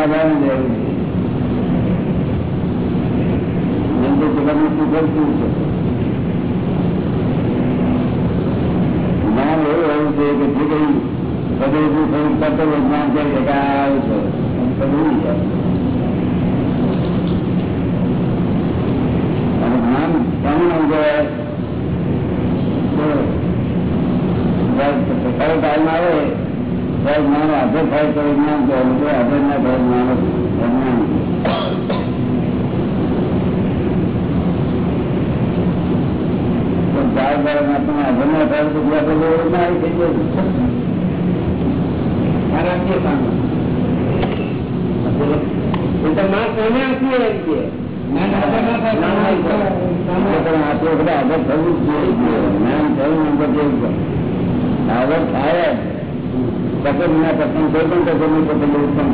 સમાધાન રહેવું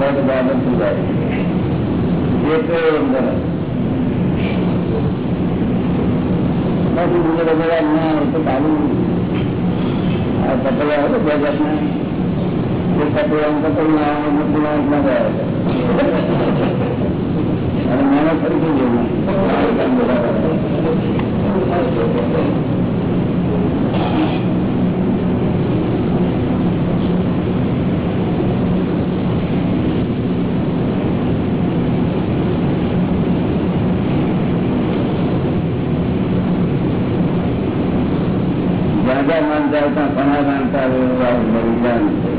बहुत ज़्यादा हो। जाएगी ये तो मुझे लगेगा मैं उसको डालू पकड़ा है तो बजट में ये पकड़ा उनका तो मैं पुनः इतना जाएगा अरे मैंने खरीद देना જાય પણ ઘણા જાણતા. હોય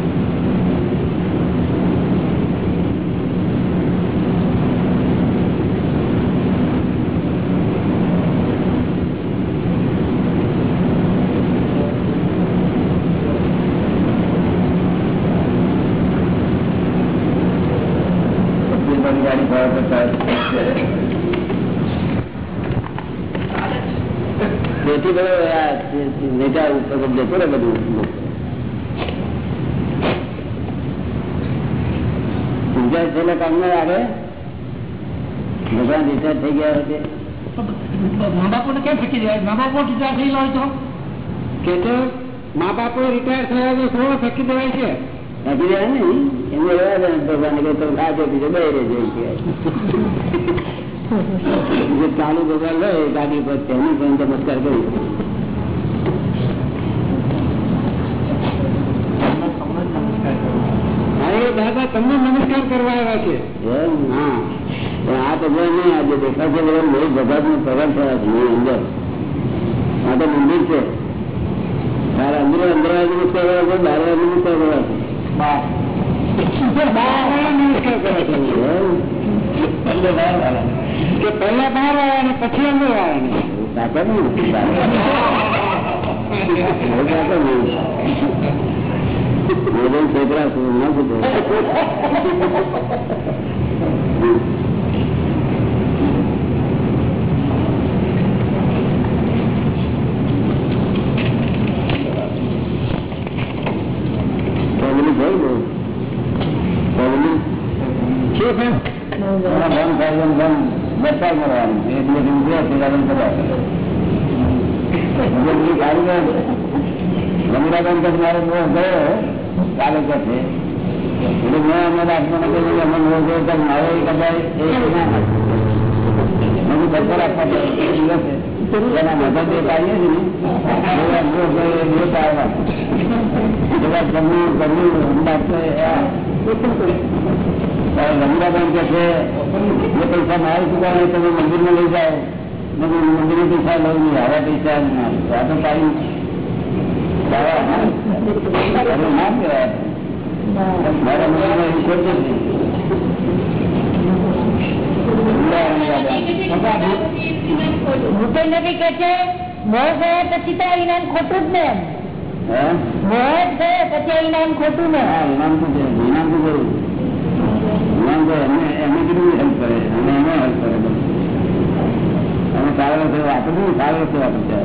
જતો ને બધું રિચાર્જ થયેલા કામ ના આવે ભગવાન રિટાયર થઈ ગયા હશે મા બાપો ને કેમ ફેંકી દેવાય? મા બાપો રિટાયર થયેલા હોય તો? કે મા બાપો રિટાયર થયા તો થોડો ફેંકી દેવાય છે? ફેંકી દેવાય ને એમને રહેવા ભગવાન કે તો ખાજો બીજો બે રહે છે ચાલુ ભગવાન હોય ગાડી પર તેની પણ નમસ્કાર કરી દાદા તમને નમસ્કાર કરવા આવ્યા છે. એમ? હા. પણ આ ભગવાન નહીં આજે છે બધા મોઈ ભગવાન નો પ્રગટ થયા છે અંદર. આ તો મંદિર છે. તારા અંદર અંદર નમસ્કાર કરવા છે બહાર નમસ્કાર કરવા છે. પહેલા બહાર આવ્યા ને પછી અંદર આવ્યા ને. ભોજન છોકરા શું ના પૂછો ફેમિલી થઈ ગયું ફેમિલી શું છે બંધ થાય એમ બંધ બચાવ કરવાનું એ દિવસ ઉભરે પેલા કરવા ગાડી રમીરાબેન કે મારો મોહ ગયો કાલે કે છે. એટલે મેં અમે રાખવાનો કહ્યું અમે મોહ ગયો તો મારે કદાચ એ દિવસે એના મદદ પાડીએ છીએ ને એ દિવસ આવ્યા. જમવું કરવું પૈસા મારે ચૂકવાના તમે મંદિરમાં લઈ જાઓ. મંદિર પૈસા લઉં નહીં આવા પૈસા આ તો નામ કહેવાય મારા મનમાં એવી ખોટ નથી ભૂપેન્દ્રભાઈ કે છે મોહ ગયા પછી તો ઇનામ ખોટું જ ને મોહ જ પછી ઇનામ ખોટું ને ઇનામ તો છે? ઇનામ તો કરું? ઇનામ તો એમને એમને કેટલું હેલ્પ કરે અને એમને હેલ્પ કરે અને સારા રસ્તે વાપરવું સારા રસ્તે વાપરતા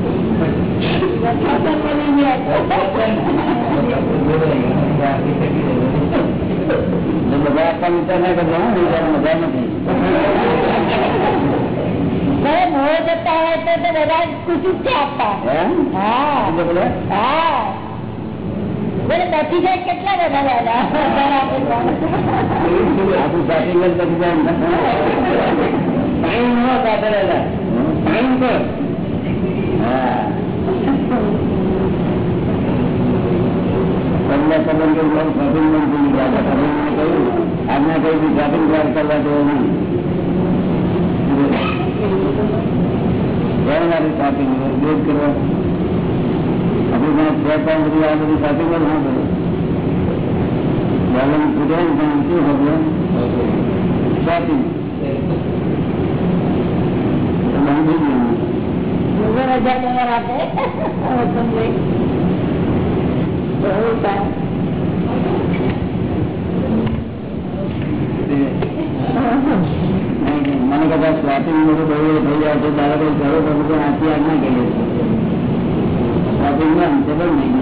બધા આપવા વિચાર ના કરજો હો, એ જરા મજા નથી ભલે મોહ જતા હોય તો તો બધા ખુશી જ છે આપવા એમ? હા એટલે બધા હા બોલે બચી જાય કેટલા બધા દાદા આખું સાચી ગયેલ પછી જાય ખબર કે લોકો shopping માં ભૂલી ગયા હતા. તમે મને કહ્યું, આજના કોઈ બી shopping વાર કરવા જેવો નહીં. ઘણી વાર shopping હોય, રોજ કરવા. આપણી પાસે છે પણ બધી આ બધી shopping જ ના કરે. balance ખૂટે ને પણ શું ખબર? Shopping. તો બંધ થઈ ગયું. રજા તમારા આપે તમને બહુ સારું કદાચ સ્વાતિંગ બધું બહુ એ થઈ જાય તો તારે કોઈ કરો તો બધું આથી આજ્ઞા કહીએ સ્વાતિંગ માં અંતે પણ નહીં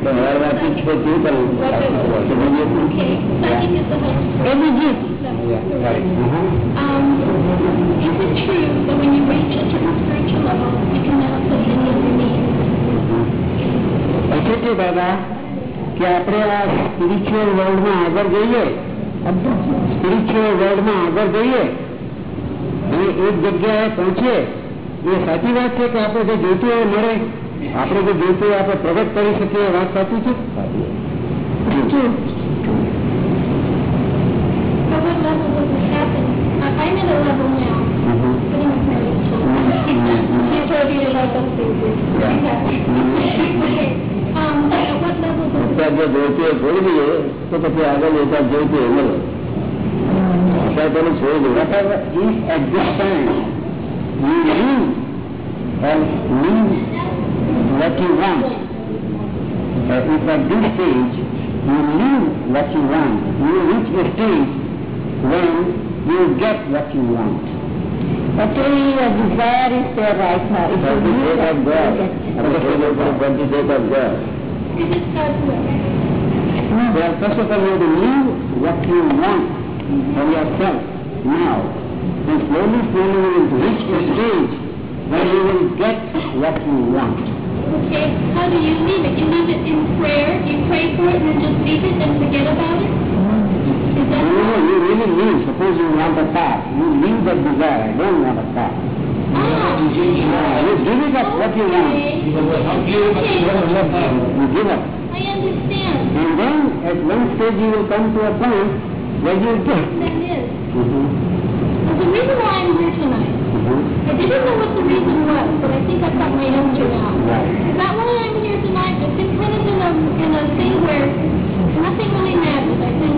તો હવે વાતચીત છે તે કરવું તો બોલીએ શું? એની જીત Um, is it true that when you reach a certain spiritual level, you can manifest any of your needs? એટલે કે દાદા કે આપણે આ સ્પિરિચ્યુઅલ વર્લ્ડમાં આગળ જઈએ સ્પિરિચ્યુઅલ વર્લ્ડમાં આગળ જઈએ અને એક જગ્યાએ પહોંચીએ એ સાચી વાત છે કે આપણે જે જોઈતું હોય મળે? આપણે જે જોઈતું હોય આપણે પ્રગટ કરી શકીએ એ વાત સાચી છે? તો પછી આગળ જતા જોઈતું હોય મળે અત્યારે પેલું છોડી દઈએ whatever is at this time you live and live what you want Uh, if at this stage you live what you want you reach a stage when you get what you want Actually, your desire is there right now. If for you the need sake of God it, for the sake of God, for the sake of God Is it God's will? Well, first of all, you have to live what you want for yourself now. And slowly, slowly you will reach a stage where you will get what you want. Okay. How do you leave it? You leave it in prayer, you pray for it, and then just leave it and forget about it? Is that No, no, no, you really live. Suppose you want a car. You leave that desire. I don't want a car. Ah, you give it up what you want. Okay. Okay. You give up. I understand. And then at one stage you will come to a point where you get. That is. Mhm, There's a reason why I'm here tonight. mhm. I didn't know what the reason was, but I think I've got my answer now. Right. That why I'm here tonight, I've been kind of in a, in a thing where nothing really matters. I think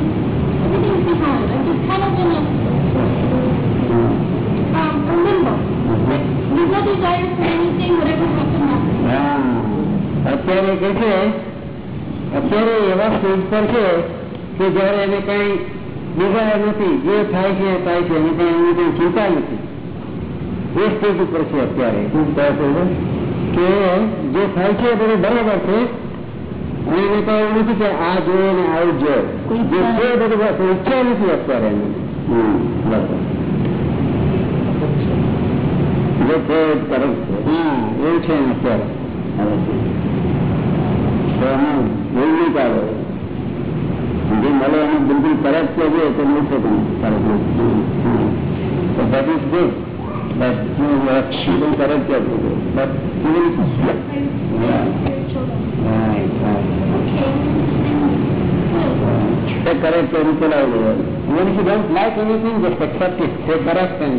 everything's behind. I'm just kind of in a, Mhm. um, a limbo. Like, there's no desire for anything, whatever happened happened. હા. અત્યારે કે છે અત્યારે એવા stage પર છે કે જયારે એને કઈ ડિઝાયર નથી જે થાય છે એ થાય છે એની કઈ એની કઈ ચિંતા નથી એ સ્ટેજ ઉપર છે અત્યારે શું કહે છે કે જે થાય છે એ બધું બરાબર છે અને એને કઈ એવું નથી કે આ જોઈએ ને આવું જોઈએ જે છે એ બધું બસ ઈચ્છા નથી અત્યારે એની હમ, બરાબર જે છે એ કરે છે હા એવું છે ને અત્યારે તો એમાં એવું નહીં ચાલે જે મળે એનું બિલકુલ પરત કહેજે તો હું છે. પરત તો that is good but two વર્ષ એનું ચલાવી લેવાનું. When you don't like anything, just accept it, take correct and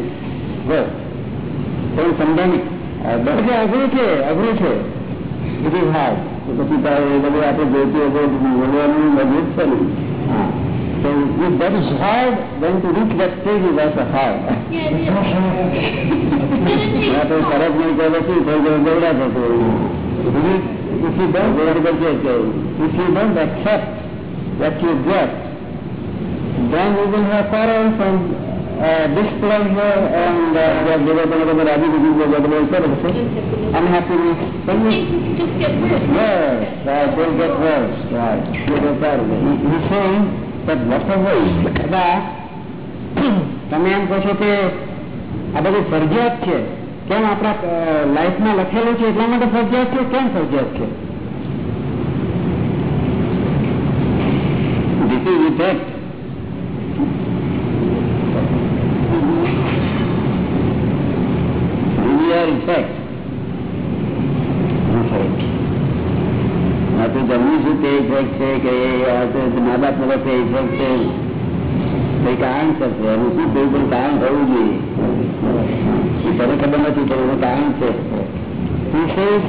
go. તો સમજાવી બધે અઘરું છે અઘરું છે. ઇટ ઇઝ હાર્ડ પછી તારે એ બધું આપણે જોઈતું હોય તો બોલવાનું બધું જ છે ને હા So if that is hard, then to reach that stage is also hard. Yeah, it is. It's gonna take આ તો time. સરસ નહીં કહેવાય શું થઈ ગયું ગવડા થતું if you don't, if you don't accept what you get, then you will have quarrels and uh, displeasure and uh, unhappiness. Then you- Things just get worse. Yes, right, they'll get worse, right. You get that. He, he's saying that whatever બધા તમે એમ કહો છો કે આ બધું ફરજિયાત છે કેમ આપણા લાઈફમાં લખેલું છે એટલા માટે ફરજિયાત છે કેમ ફરજિયાત છે This is effect. છું તે ઇફેક્ટ છે કે આ તો મા બાપ વગર તે ઇફેક્ટ છે કઈ કારણ છે એનું શું કોઈ પણ કારણ થવું જોઈએ એ તને ખબર નથી તો એનું કારણ છે He says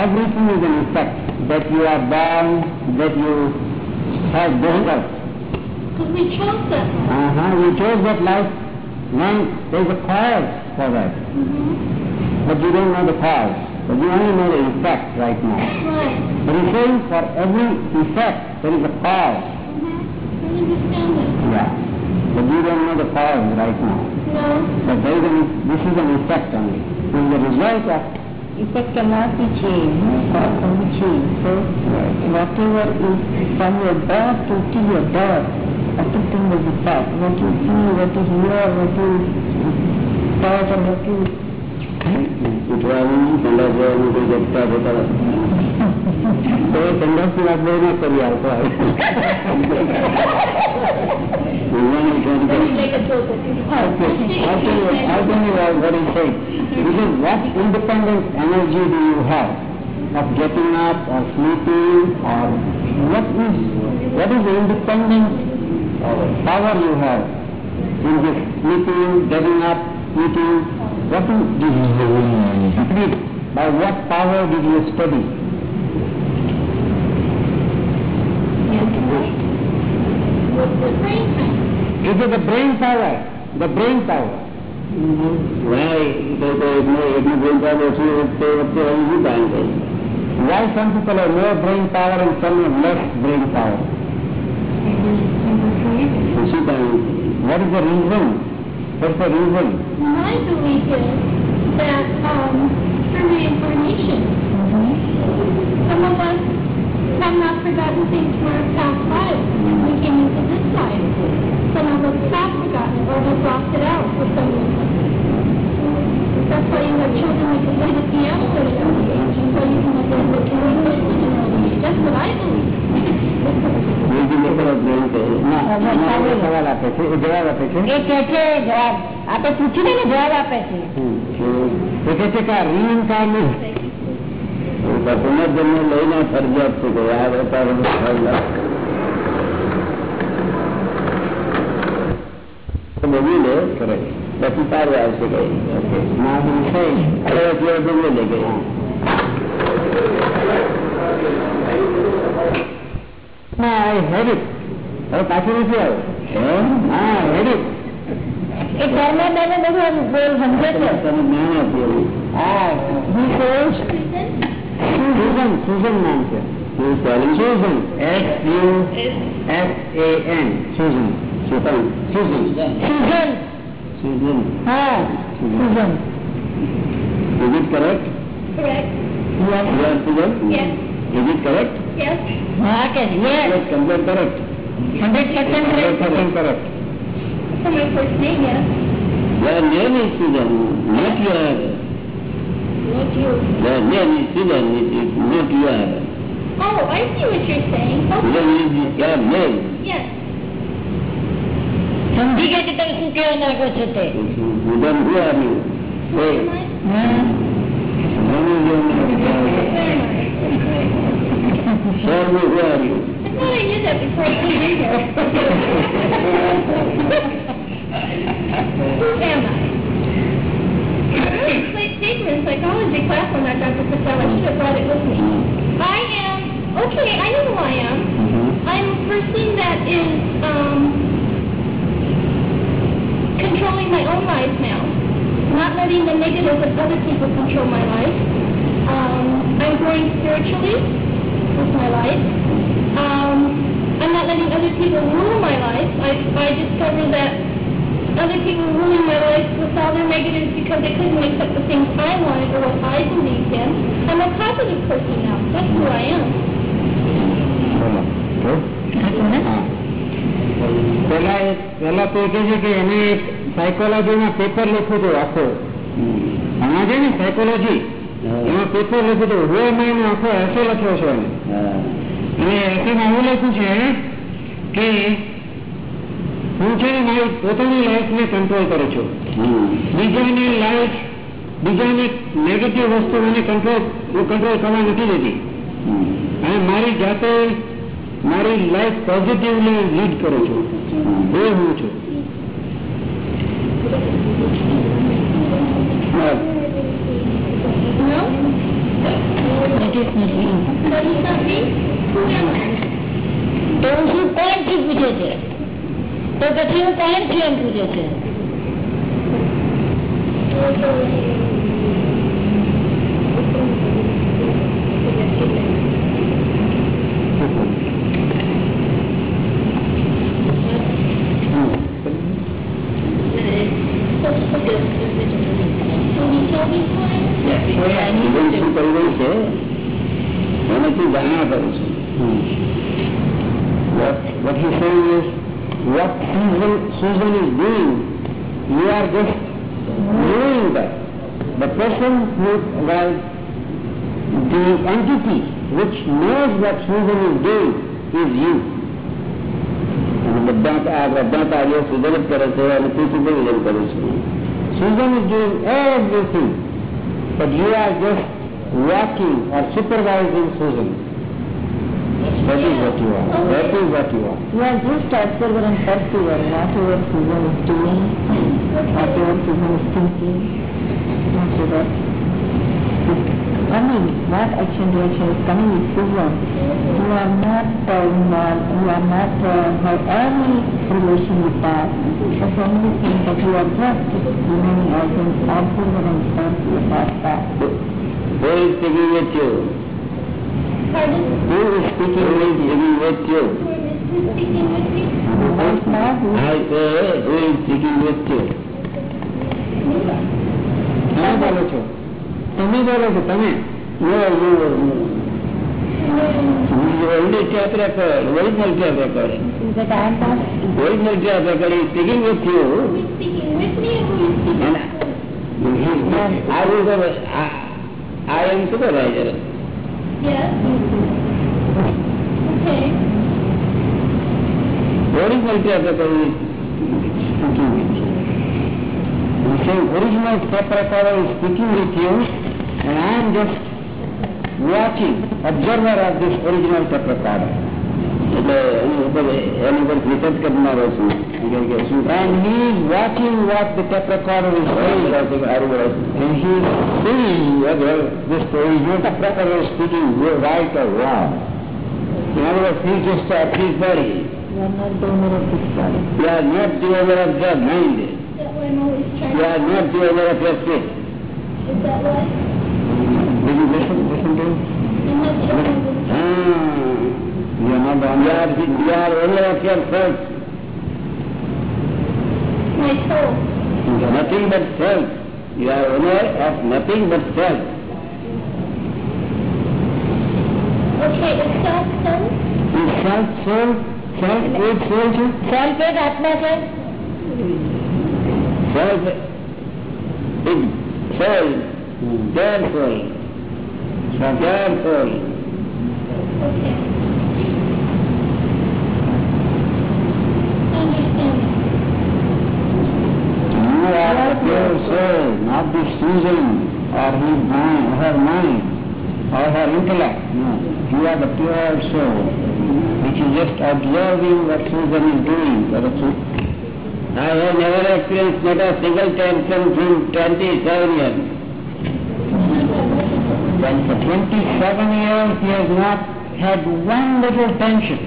everything is an effect that you are born, that you have built up. Because we chose that. Uh-huh. You chose that life when there is a cause for that. But you don't know the cause. But you only know the effect right now. Right. But he's saying for every effect there is a cause. That. Yeah. But you don't know the cause right now. No. But there is an, this is an effect only. This is the result of Effect cannot be changed, cause can be changed. So whatever is from your birth to till your death, everything is effect. What you see, what you hear, what you touch and what you ઉઠવાનું ઠંડા જવાનું કોઈ જગતા જતા તો ઠંડા વાત બહુ ના કરી આવતો Make a joke with you. How can you, how can you already say? Because what independent energy do you have of getting up or sleeping or what is, what is the independent power you have in this sleeping, getting up, eating? what is, did you, by what power did you study? With the brain power. It is the brain power, the brain power. Why Why some people have more brain power and some have less brain power? What is the reason? What's the reason? My belief is that um, through reincarnation, some of us have not forgotten things from our past lives when we came into this life. Some of us have forgotten it or have lost it out for some reason. That's why you have children that can play the piano at an early age. That's why you can have them that can read books at an early age. That's what I believe. ના, એમાં સવાલ આપે છે એ જવાબ આપે છે એ કે છે જવાબ આપણે પૂછીને ને જવાબ આપે છે એ કહે છે કે આ reincarnation પુનર્જન્મ લઈને ફરજિયાત છે કે આ અવતારનો ફરજિયાત બોલી લે કરે પછી સારું આવશે કઈ ના વિષય હવે અત્યારે બોલી લે કઈ ના આઈ હેડ ઇટ હવે પાછું નથી આવ્યું હા હેડ ઇટ એ ઘરમાં બેને બધું આમ ગોલ સમજે છે તમે જ્ઞાન આપ્યું હા he says Susan, Susan નામ છે Susan, S U S A N, Susan, Susan, Susan, Susan Susan. Hi. Susan. Is it correct? Correct. Yes. You are Susan? Yes. Is it correct? Yes. Okay, yes. Yes, complete correct. 100% correct. 100% correct. So my first name, yes. Your name is Susan, not your... Not you. Your name is Susan, it is not your... Oh, I see what you're saying. Okay. Susan is your name. Yes. સમજી ગયા કે તમે શું કહેવા માંગો છો તે Susan, who are you? Say, Am I? હા when is your name? Where am I? Tell me, who are you? I thought I knew that before I came in here. Who am I? Play paper in psychology class on that, Dr. Patel. I should have brought it with me. I am, okay, I know who I am. I'm a person that is, um, controlling my own life now. Not letting the negative of other people control my life. Um, I'm growing spiritually with my life. Um, I'm not letting other people rule my life. I, I discovered that other people ruling my life with all their negatives because they couldn't accept the things I wanted or what I believed in. I'm a positive person now. That's who I am. પેલા પેલા તો કે છે કે એને એક સાયકોલોજીના paper લખવું હતું આખો. ભણા છે ને સાયકોલોજી એમાં પેપર લખ્યું હતું. હું મેં આખો એસો લખ્યો છે એને. અને એસેમાં એવું લખ્યું છે કે હું છે ને મારી પોતાની લાઈફને કંટ્રોલ કરું છું. બીજાની લાઈફ બીજાની નેગેટિવ વસ્તુઓને કંટ્રોલ કંટ્રોલ કરવા નથી દેતી. અને મારી જાતે મારી લાઈફ પોઝિટિવલી લીડ કરું છું એ હું છું No? That is not me. That is not me? Who am I? તો શું કોણ થી પૂછે છે તો પછી હું કોણ છું એમ પૂછે છે So he એનાથી જાણ્યા કરું છું What he saying is, what Susan, season is doing, you are just doing that. The person who, well, the entity which knows what Susan is doing is you. અને બધા આ બધા કાર્યો સુધર જ કરે છે અને તું સુધરી કરું છું Susan is doing everything, but you are just watching or supervising Susan. That is what you are. That is what you are. You are just observer and perceiver, whatever Susan is doing, whatever Susan is thinking, whatever is coming, what action reaction is coming with Susan. You are not uh, involved, you are not uh, have any relation with that. That's only thing that you are just remaining as an observer and perceiver, that's that. Who is speaking with you? Pardon? Who is speaking with speaking with you? Who is speaking with me? Right now, you I say, who is speaking with you? તમે બોલો છો તમે બોલો છો તમે No, you, you only tape record, original tape record. that I am not Original tape record is speaking with you. Who is speaking with me or who is speaking And with me? I will go, I, I am supervisor. Yes. Okay. Original tape record is speaking with you. You say original tape recorder is speaking with you and I am just watching, observer of this original tape recorder. એટલે એની ઉપર એની ઉપર research કરનારો છું કેમ કે શું And he is watching what the tape recorder is saying. સારું બોલાશે And he is seeing whether this original tape recorder is speaking right or wrong. In other words, he is just of his body. You are not the owner of this body. You are not the owner of your mind. That way I'm always trying You are not the owner of your spirit. Is that what? Did you listen, listen to him? I'm not the owner of this. Ah, You are not the you are, the, you are owner of your self. My soul. Nothing but self. You are owner of nothing but self. Okay, is self soul? Is self soul, self is soul છે? Self એક આત્મા છે Self is soul, their pure soul, not the Susan or his mind, her mind, or her intellect. No. You are the pure soul, which is just observing what Susan is doing. I have never experienced not a single tension from 27 years When for 27 years he has not had one little tension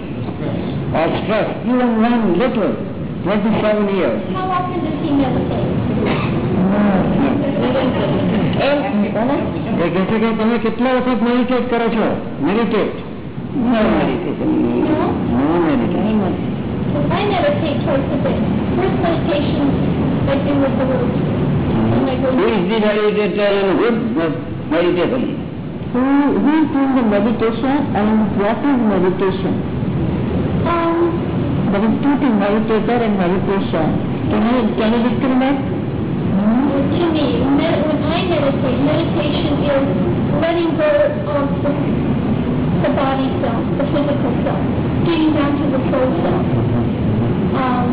or stress, even one little, 27 years. How often does he meditate? No, એમ કોને એ કહે છે કે તમે કેટલા વખત meditate કરો છો meditate No meditation. No? No meditation. Because I meditate twice a day. First meditation I do with the words. And I go, Who is the meditator and who is not meditation? Who who is doing the meditation and what is meditation? Um, there is two things meditator and meditation. Can you can you discriminate to me, med- when I meditate, meditation is letting go of the, the body self, the physical self, getting down to the soul self. Um,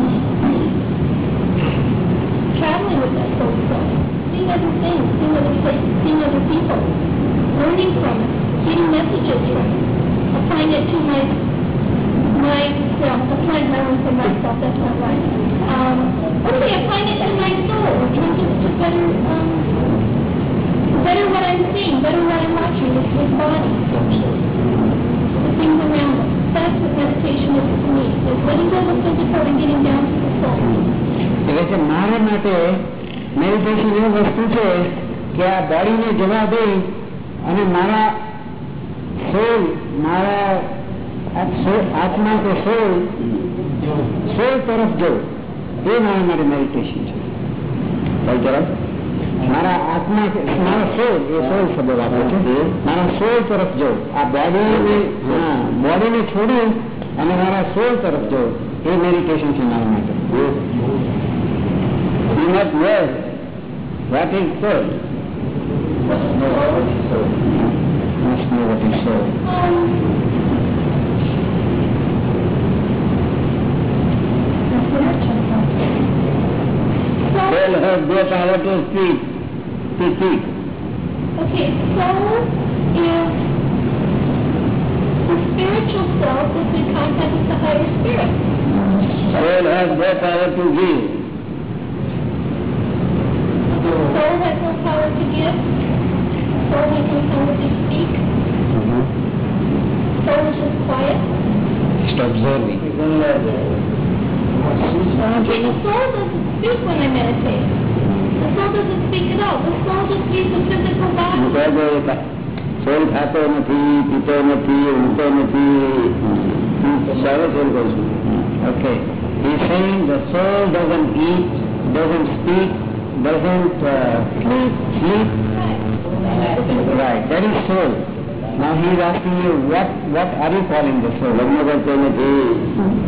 traveling with that soul self, seeing other things, seeing other places, seeing other people, learning from it, getting messages from it, applying it to my myself, applying my own to myself, that's not right. Um, okay, applying it to my soul, trying to, to better, um, better what I'm seeing, better what I'm watching, this, this body, actually, the things around us. That's what meditation is to me, is letting go of the physical and getting down to the soul. એટલે કે મારા માટે meditation એવી વસ્તુ છે કે આ બોડીને જવા દઈ અને મારા સોલ મારા આત્મા કે સોલ સોલ તરફ જવું. એ મારા માટે મેડિટેશન છે. તરફ? મારા આત્મા મારા સોલ એ સોલ શબ્દ વાપરે છે. મારા સોલ તરફ જવું. આ બોડીને બોડીને છોડી અને મારા સોલ તરફ જવું. એ મેડિટેશન છે મારા માટે. You must know what is soul. must know what is soul. Um, Soul soul, has no power to speak. To speak. okay, soul is the spiritual self that's in contact with the higher spirit. Soul has no power to give. Soul has no power to give. Soul has no power to speak. Soul is just quiet. Just observing. Okay, the soul doesn't speak when I meditate. The soul doesn't speak at all. The soul just sees the physical હું body. કહે છે, સોલ ખાતો નથી પીતો નથી ઊંઘતો નથી હું સારો સોલ કહું છું Okay. He's saying the soul doesn't eat, doesn't speak, doesn't uh, sleep. Right, that is soul. Now he is asking you, what, what are you calling the soul?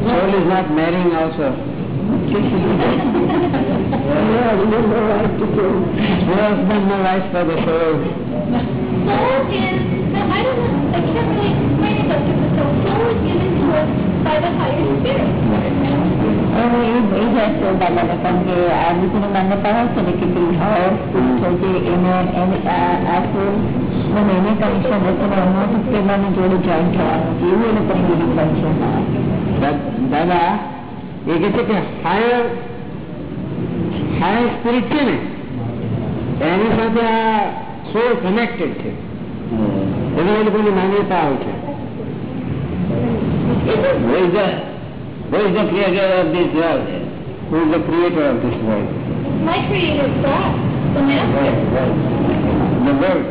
Soul is not marrying also. no husband, no wife for the soul. Soul is I don't know, I can't really explain it, Dr. Patel. Soul is given to us by the higher spirit. હવે એ એ જ વસ્તુ દાદાને કારણ કે આ બીજું માન્યતા હોય છે ને કે પેલી હાયર સ્કૂલ છે જે એને એને આ આ સ્કૂલ મને એને કનેક્શન રહેશે ને એમાંથી પેલાની જોડે જોઈન થવાનું છે એવું એ લોકોની બિલીફ હોય છે દા- દાદા એ કહે છે કે હાયર હાયર સ્પિરિટ છે ને એની સાથે આ સોલ કનેક્ટેડ છે એવી એ લોકોની માન્યતા હોય છે Who is the, who is the creator of this world? Who is the creator of this world? My creator is God, the master The world,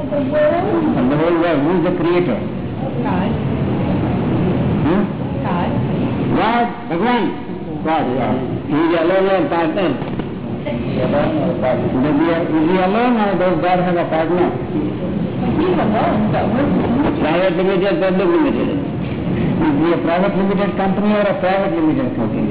of the world. of the whole world. Who is the creator? God. Hmm? God. God, Bhagwan. God, yeah. He is alone or partner? Does he, is he alone or does God have a partner? He's alone, but we're Private limited, public limited. Is he a private limited company or a private limited company?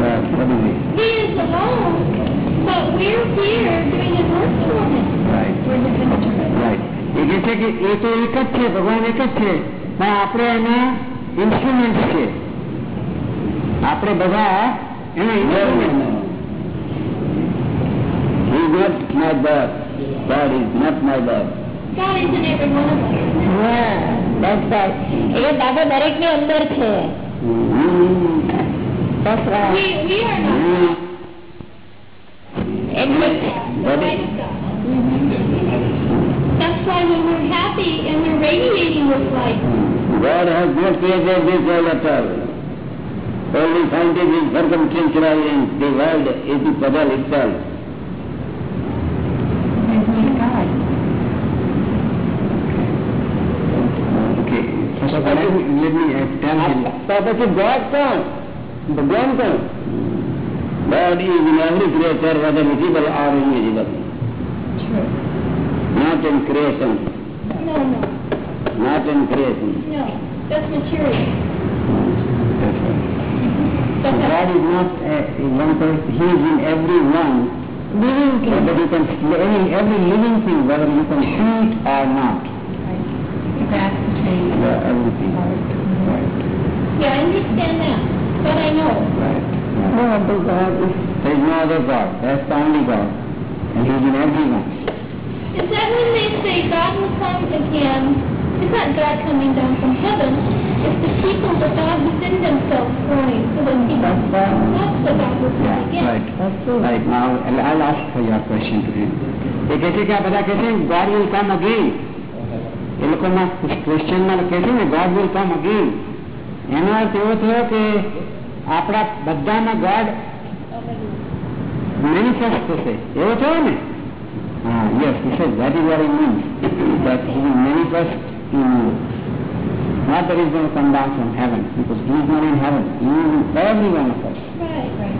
Right, what is he? He is alone, but we're here doing his work for him. Right. We're his instruments. Right. એ કહે છે કે એ તો એક જ છે ભગવાન એક જ છે પણ આપણે એના ઇન્સ્ટ્રુમેન્ટ છે આપણે બધા એના instrument He is not my boss. God is not my boss. God is in every one of us. હા that's right. એટલે દાદા દરેક ની અંદર છે That's right. We, we are not. એટલે What Light is, of God. That's why when we're happy and we're radiating with light, God has not created this world at all. Only scientific circumstantial evidence, the world is the puzzle itself. તો પછી God કોણ ભગવાન કોણ God is in every creature, whether visible or invisible. True. Not in creation. No, no, Not in creation. no. That's material. So That's God is not uh, in one person, He is in every one. Living thing. Whether you can, every, every living thing, whether you can see it or not. Grass, tree. Yeah, I right. Yeah, I understand that, but I know. Right. No other God is. There is no other God. That's the only God, and He's in everyone. Is that when they say God will come again? It's not God coming down from heaven. It's the people, the God within themselves growing so when people That's right. That's the God will come yeah, again. Right. That's true. Right now, I'll ask for your question to him. They कहते क्या पता कहते हैं God will come again. એ લોકોના ક્રિશ્ચનમાં કહે છે ને God will come again એનો અર્થ એવો થયો કે આપણા બધાના ગોડ મેનિફેસ્ટ થશે એવો થયો ને હા yes he said that is what it means that he will manifest in you not that he's going to come down from heaven because he is not in heaven he is in every one of us Right, right.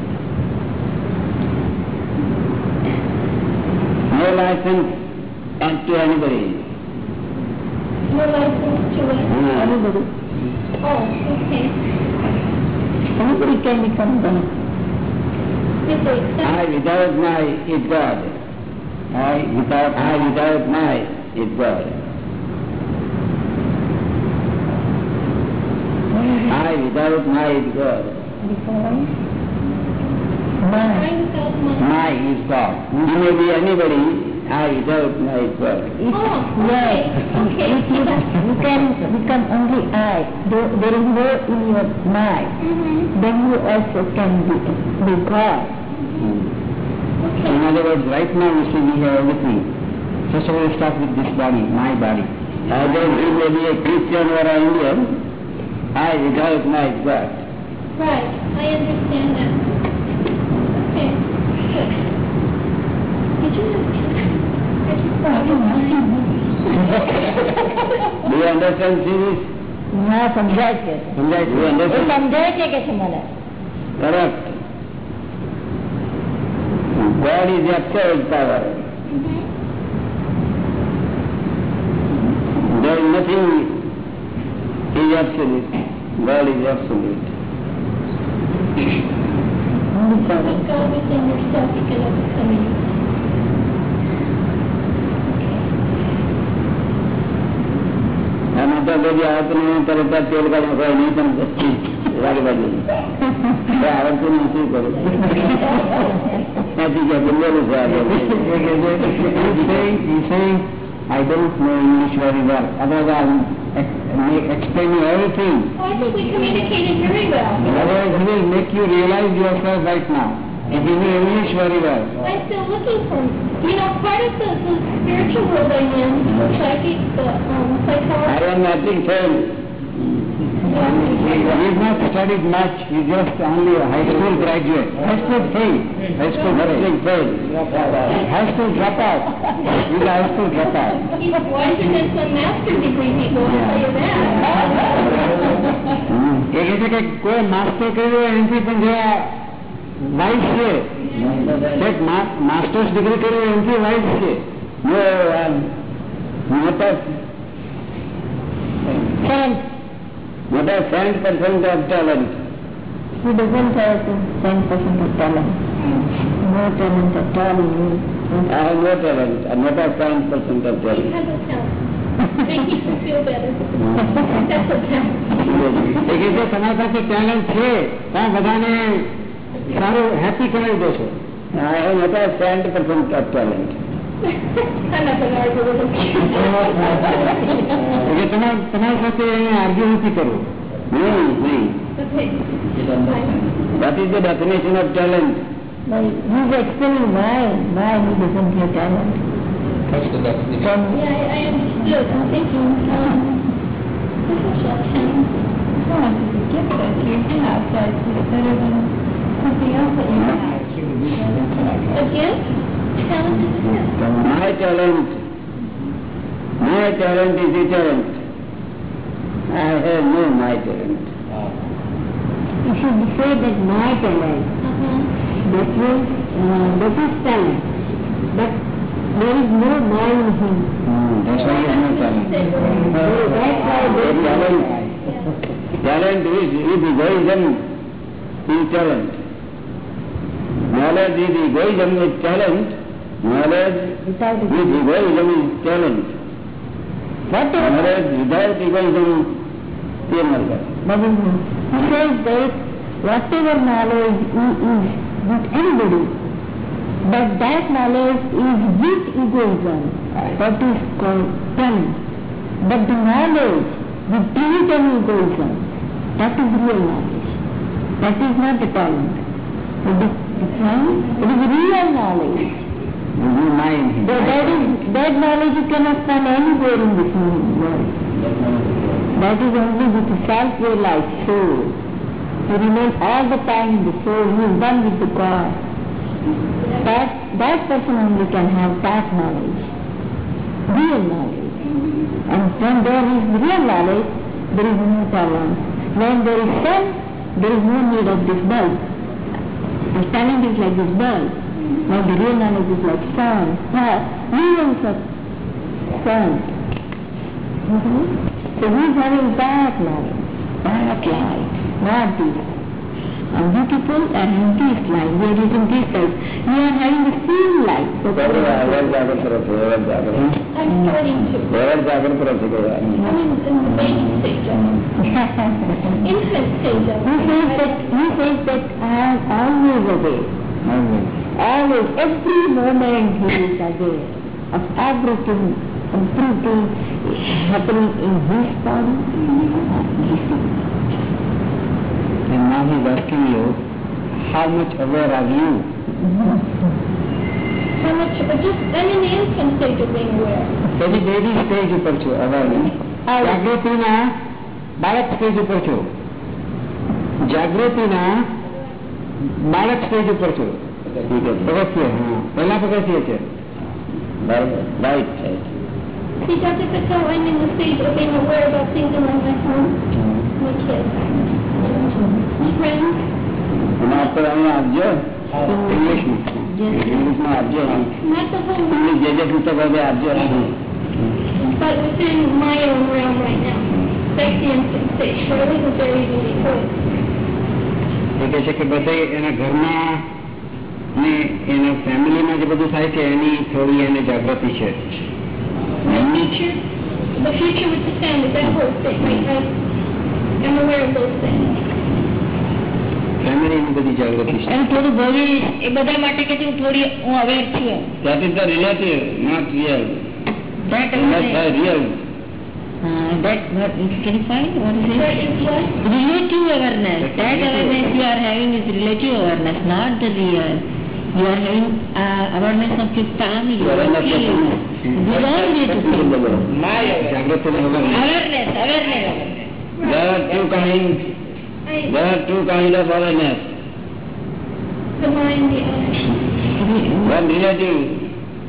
No license and to anybody. No it. Hmm. Everybody. Oh, okay. Anybody can become God. If they accept. I without my is God. I without I without my is God. I without my is God. Because I mind without my. My is God. You may be anybody. I without my God. If, Oh, yes, okay, if you, you can become only I, there, there is no in your mind, Mm-hmm. then you also can be, be God. Okay. In other words, right now you see we have everything. First of all, start with this body, my body. Either he may be a Christian or an Indian. I without my is God. Right, I understand that. Okay, good. Did you I just thought you Do you understand this? હા સમજાય છે સમજાય Do you છે એ understand? સમજાય છે કે છે મને Correct. God is absolute power. There is nothing is absolute. God is absolute. Only So God. with God within yourself, you cannot become you. આમાં તો બધી આવતું નહીં તરત જ તેલ કાઢી હોય નહીં પણ વાળી બાજુ એ આવડતું નહીં શું કરું નથી કે બોલેલું છે આ બધું. He's saying, he's saying, I don't know English very well. Otherwise, I'll ex- make- explain you everything. Oh, I think we communicated very well. Otherwise, he will make you realize yourself right now. If you know English very well. I'm still looking for, you know, part of the, the spiritual world I'm in, the psychic, the um, I psychology. am nothing failed. He has not studied much. He's just only a high school graduate. High school fail. High school fail. Nothing failed. High school dropout. He's a high school dropout. He's wiser than some master degree people, I'll tell you that. એ કહે છે કે કોઈ master કર્યું હોય એનાથી પણ જે white છે માસ્ટર્સ ડિગ્રી કરી એમથી વાઇટ છે મોટા seven percent of talent He doesn't have 10% of talent. No talent at all. I have no talent. I'm not a 10% of talent. એ કે છે તમારી પાસે ટેલેન્ટ છે ત્યાં બધાને સારું હેપી કરાવી દો છો I have not a cent percent of talent. I'm not gonna argue with him. એટલે તમારે તમારી સાથે અહીંયા આર્ગ્યુ નથી કરવું No, no. Okay. What is the definition of talent? But he's explaining why, why he doesn't have talent. Can, Yeah, I, I understood. I'm thinking, um, this is a talent. talent is a gift that you have that is better than something else that you have. A gift? Talent is a. My talent, my talent is the talent. I have no my talent. If you say that my talent, Uh-huh. that means, uh, that is talent. But there is no my in him. That's why he is not talent. That's why The talent, talent is, is egoism, is talent. Knowledge is egoism is talent. Knowledge without it. with egoism is talent. Whatever. Knowledge without egoism is is, he says that whatever knowledge is with anybody, but that knowledge is with egoism. That is called talent. But the knowledge without any egoism, that is real knowledge. That is not the talent. It is, it is real knowledge. Is no mind in That, that is that knowledge you cannot find anywhere in this world. That is only with the self-realized soul. He remains all the time in the soul, he is one with the God. That, that person only can have that knowledge, real knowledge. And when there is real knowledge, there is no talent. When there is sun, there is no need of this bulb. The talent is like this bulb. Now the real knowledge is like sun, uh, millions of suns. Mhm. So he is having that knowledge, that light, not this beautiful and this life, where is in this life, we are having the same life. So Bharat Jagan Prasika. I mean, in the main stage. Infant stage. He says that, he says that I am always awake. Always. Always. Every moment he is aware of everything, everything happening in his body, in his body. And now he is asking you, how much aware are you? How much, but just, I'm in the infant stage of being aware. પછી baby stage ઉપર છો awareness જાગૃતિના બાળક stage ઉપર છો જાગૃતિના બાળક stage ઉપર છો પગથિયે હા પહેલા પગથિયે છે right side See, Dr. Patel, I'm in the stage of being aware about things around my home, my kids, friends, અને આપણે અહીંયા આપજો ઇંગ્લિશમાં ઇંગ્લિશમાં આપજો not the whole world, English જે જે પુસ્તક હોય તે આપજો but within my own realm right now. That's the infant stage, but I wasn't there even before. એ કહે છે કે બધે એના ઘરમાં ને એના ફેમિલીમાં જે બધું થાય છે એની થોડી એને જાગૃતિ છે My future, the future with the family, that whole thing, right, I, I'm aware of those things. ફેમિલીની બધી જાગૃતિ છે એમ થોડું ભવિષ્ય એ બધા માટે કે હું થોડી હું અવેર છું That is the relative, not real. That That's the real. Uh, that what can you find? What is That it? is what, Relative awareness. That awareness you are having is relative awareness, not the real. You are having uh, awareness of your family, your Awareness of kids. Beyond you to think. જાગૃતિ ને વગર Awareness, awareness. There are two kind, I, there are two kind of awareness. the mind, the other. One relative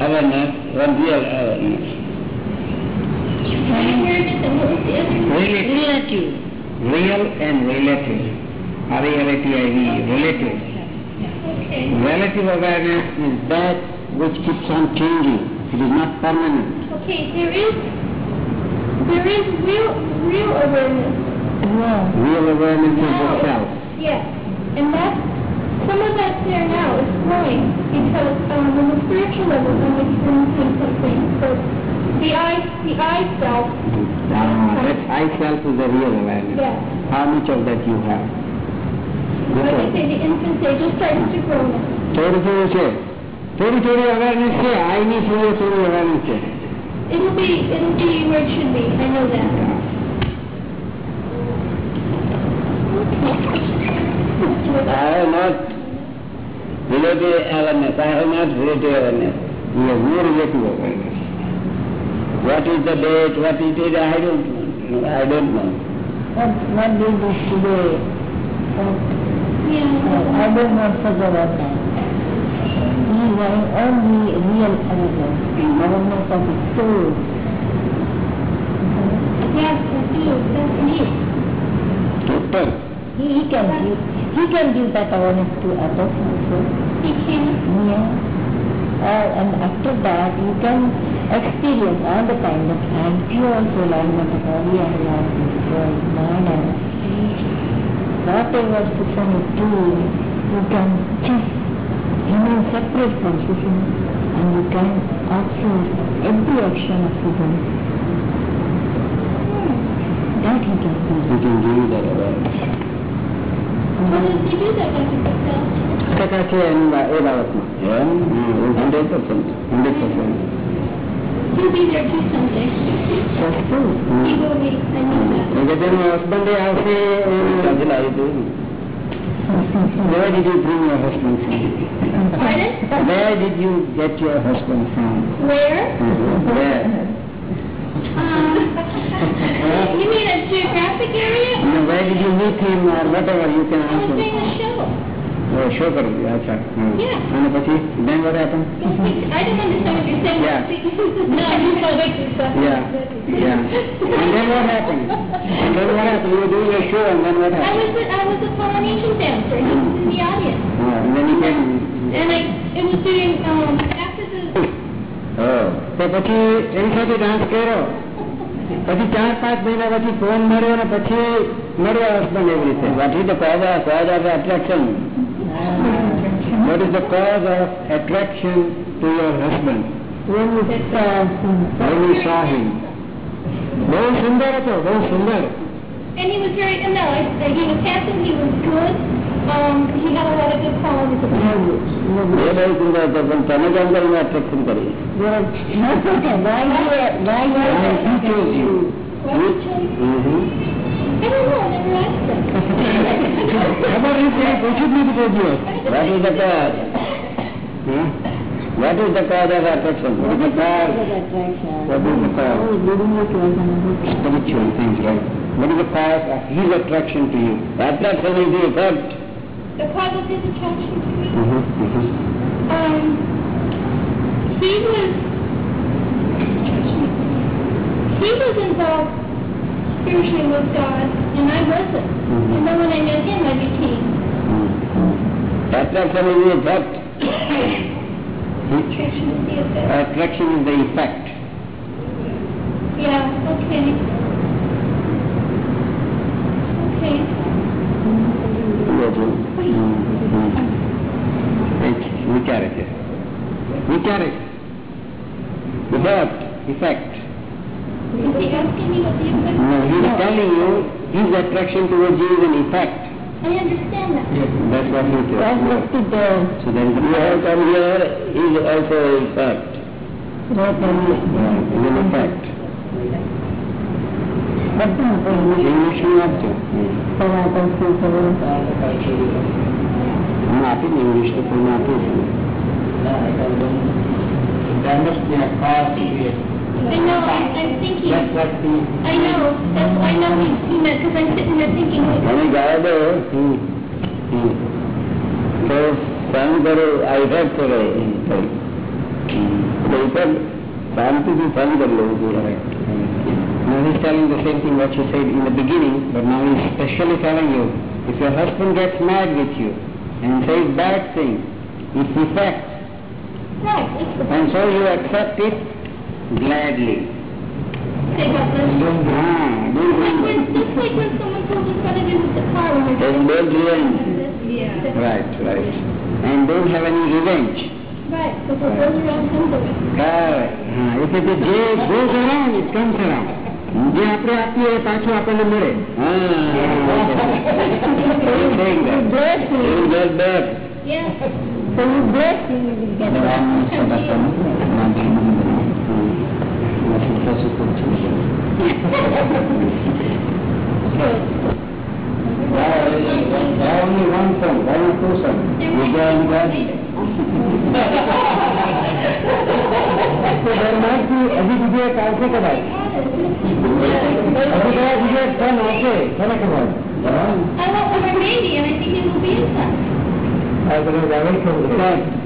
awareness, one real awareness. One awareness and what was the other? Relative, Relative. real and relative. R-E-L-A-T-I-V, relative. Okay. Relative awareness is that which keeps on changing. It is not permanent. Okay, there is, there is real, real awareness. Yeah. Real awareness is the self. Yes, and that's, some of that's there now, it's growing, because, um, on the spiritual level, I'm experiencing something, so the I, the I self, Ah, that I self is the real awareness. yes, How much of that you have? થોડું થોડું છે થોડી થોડી awareness છે આઈની થોડી થોડી awareness છે It'll be, it'll be where should be. I know that. I not. I not. We. What is the date? What is it? I don't know. I don't know. What, what did this today? Yeah. I don't know further about that. He is having only real awareness, awareness of his soul. Yes, I do, that's me. Total. He, he can give, he can give that awareness to others also. He can. Yeah. Uh, and after that, you can experience all the kind of anti also alignment of body and life, soul, mind and speech Whatever Susan is doing, you can just remain separate from Susan and you can observe every action of Susan. That he can do. You can give that awareness. How does he do that, Dr. Patel? ટકા છે એની બા- એ બાબતમાં એમ hundred percent hundred percent husband આવશે charge લાવી દઉં Where did you bring your husband from? Pardon? Where did you get your husband from? Where? Where? Um, you mean a geographic area? No, where did you meet him or whatever you can I was answer. doing a show. Oh, show કરું અચ્છા હમ. Yeah. અને પછી then what happened? Don't think- I don't understand what you're saying. Yeah. No, you can't make this stuff. Yeah, yeah. And then what happened? And then what happened? You were doing a show and then what I happened? was a, I was a Polynesian dancer. He was in the audience. Oh, and then he came. And I, it was during, um, after the, Oh. તો પછી એની સાથે dance કર્યો પછી ચાર પાંચ મહિના પછી phone મળ્યો ને પછી મળ્યો હસબન્ડ એવી રીતે What is the cause of, cause of attraction? What is the cause of attraction to your husband? When you saw him, When you saw him. બહુ સુંદર હતો બહુ સુંદર and he was very, no, I- he was handsome, he was good, um, he had a lot of good qualities about him. એ બહુ સુંદર હતો પણ તમે કેમ કરીને attraction કરી You're, why you, why you, Why he chose you? What is the cause? Hmm? What is the cause of attraction? What is the cause? What is the cause? Spiritual things, right? What is the cause of attraction to you? Attraction is the effect. The cause of his attraction to me? Mhm. Mm-hmm. Um, he was... He was involved spiritually with God, and I wasn't. And then when I met him, I became. Attraction is the effect. Attraction is the effect. Attraction is the effect. Yeah, okay. Okay. એક વિચારે છે વિચારે છે effect effect no, he's telling you his attraction towards you is an effect. I understand that. Yes. That's what he tells That's what he. So then you come here is also an effect. Right, is an effect. English में आप तो हम आप ही English तो हम आप ही કોઈ આપી There must be a cause to it. I know, I'm, I'm thinking. That's what the I know, that's, I know he, he meant, because I'm sitting there thinking, like, મને ગાળો દો હમ, હમ. તો સહન કરો આ ઇફેક્ટ કરો તો ઇફેક્ટ શાંતિથી સહન કરી લેવું જોઈએ Now he's telling the same thing what you said in the beginning, but now he's specially telling you, if your husband gets mad with you and says bad things, it's effect, right, it's the, and so you accept it gladly. say God bless you. Ah, Just like don't- when, just like when someone pulls in front of you with the car when you're Then don't revenge. Yeah. Right, right. And don't have any revenge. Right, because what goes around comes around. Correct. હા, એટલે કે જે goes around, it comes around. જે આપણે આપીએ એ પાછું આપણને મળે હા He's saying that. bless You Nothing precious for children. Why, why only one son? Why not two sons? Vijay and Gandhi. so there might be Abhivijay Kalsi Kadai. Abhivijay Vijay son also, son of Kadai. I want to have a baby and I think it will be a son. I will have a baby.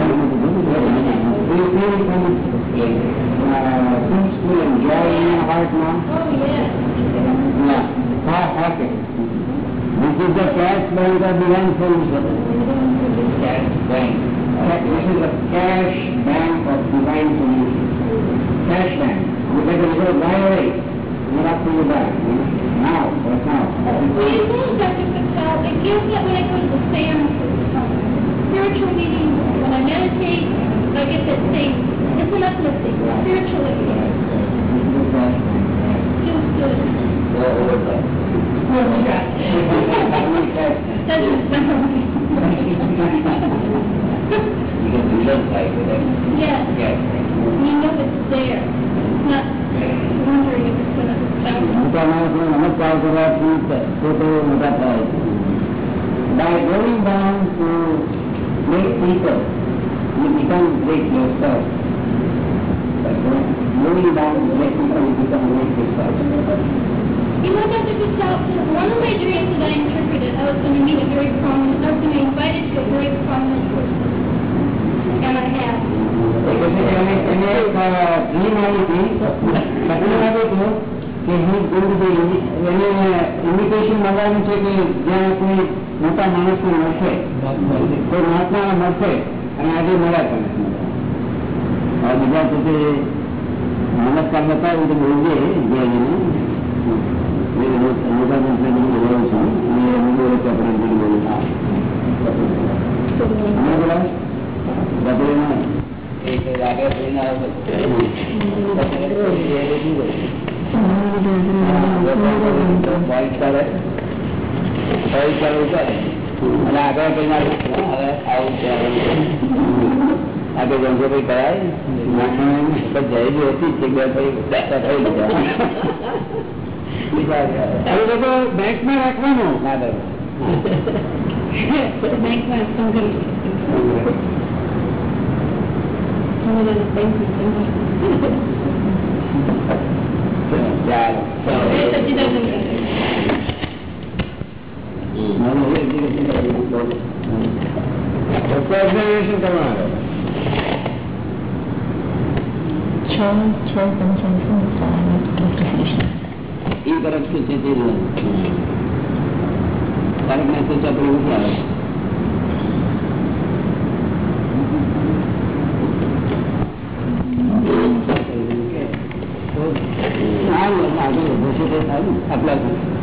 Do you feel uh, your heart now? Oh, yes. Yeah. Ha- happy. This is the cash bank of divine solution. Cash bank. This is the cash bank of divine solution. Cash bank. You better go right away. Not up to back. Now, right now. Well, you know, Dr. Patel, it gives me, when I go to the SAM, um, spiritual meetings, when I meditate, I get that same, it's an uplifting, spiritual uplifting. This is the cash bank. Feels good. Go over there. Doesn't sound You can do that like that. Yes, Yes. you know it's there. It's not wondering if it's gonna sound. મોટા માણસને નમસ્કાર કરવાથી પોતે મોટા થાય છે By going down to great people, you become great yourself. By going down to great people, you become great yourself. You know, Dr. Patel, one of my dreams that I interpreted, I was gonna meet a very prominent, I was gonna be invited to a very prominent person. And I have. એટલે એને એને એક dream આવી હતી સપનું આવ્યું હતું કે હું એને ઇન્વિટેશન મંગાવ્યું છે કે જ્યાં કોઈ મોટા માણસને મળશે કોઈ મહાત્મા મળશે અને આજે મળ્યા પણ હવે બીજા પોતે નમસ્કાર બતાવ્યું તો બોલજે જે મોટા માણસને બોલાવું છું અને બોલે તો આપણે બોલું અમે બોલાવ અને આગળ કઈ નાખું આવું છે આગળ જંગો ભાઈ કરાય જયેલી હતી છે બે બેંકમાં રાખવાનો ના બરોબર બેંકમાં બેંક ચાર તમારે? છ છ એ તરફ શું છે તે તારીખ ના તો ચાપડે બરાબર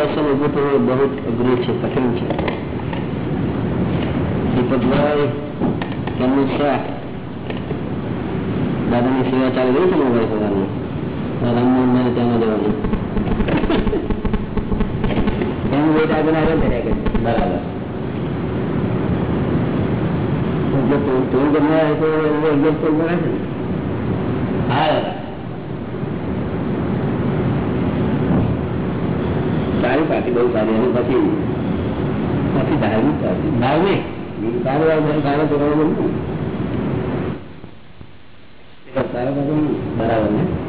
છેલ્લું દર્શન ઉભું થવું બહુ અઘરું છે કઠિન છે દીપકભાઈ કેમનું છે દાદાની સેવા ચાલી રહી છે ને ભાઈ સવારની રામમોહન મારે ત્યાં જવાનું એનું વેટ આગળ આગળ કર્યા કરે બરાબર એટલે તું તું ગમે તો એડજસ્ટ તો કરે છે ને હા સારી પાર્ટી બહુ સારી અને પછી પછી ધાર્મિક પાર્ટી ધાર્મિક. સારો સારો બરાબર ને?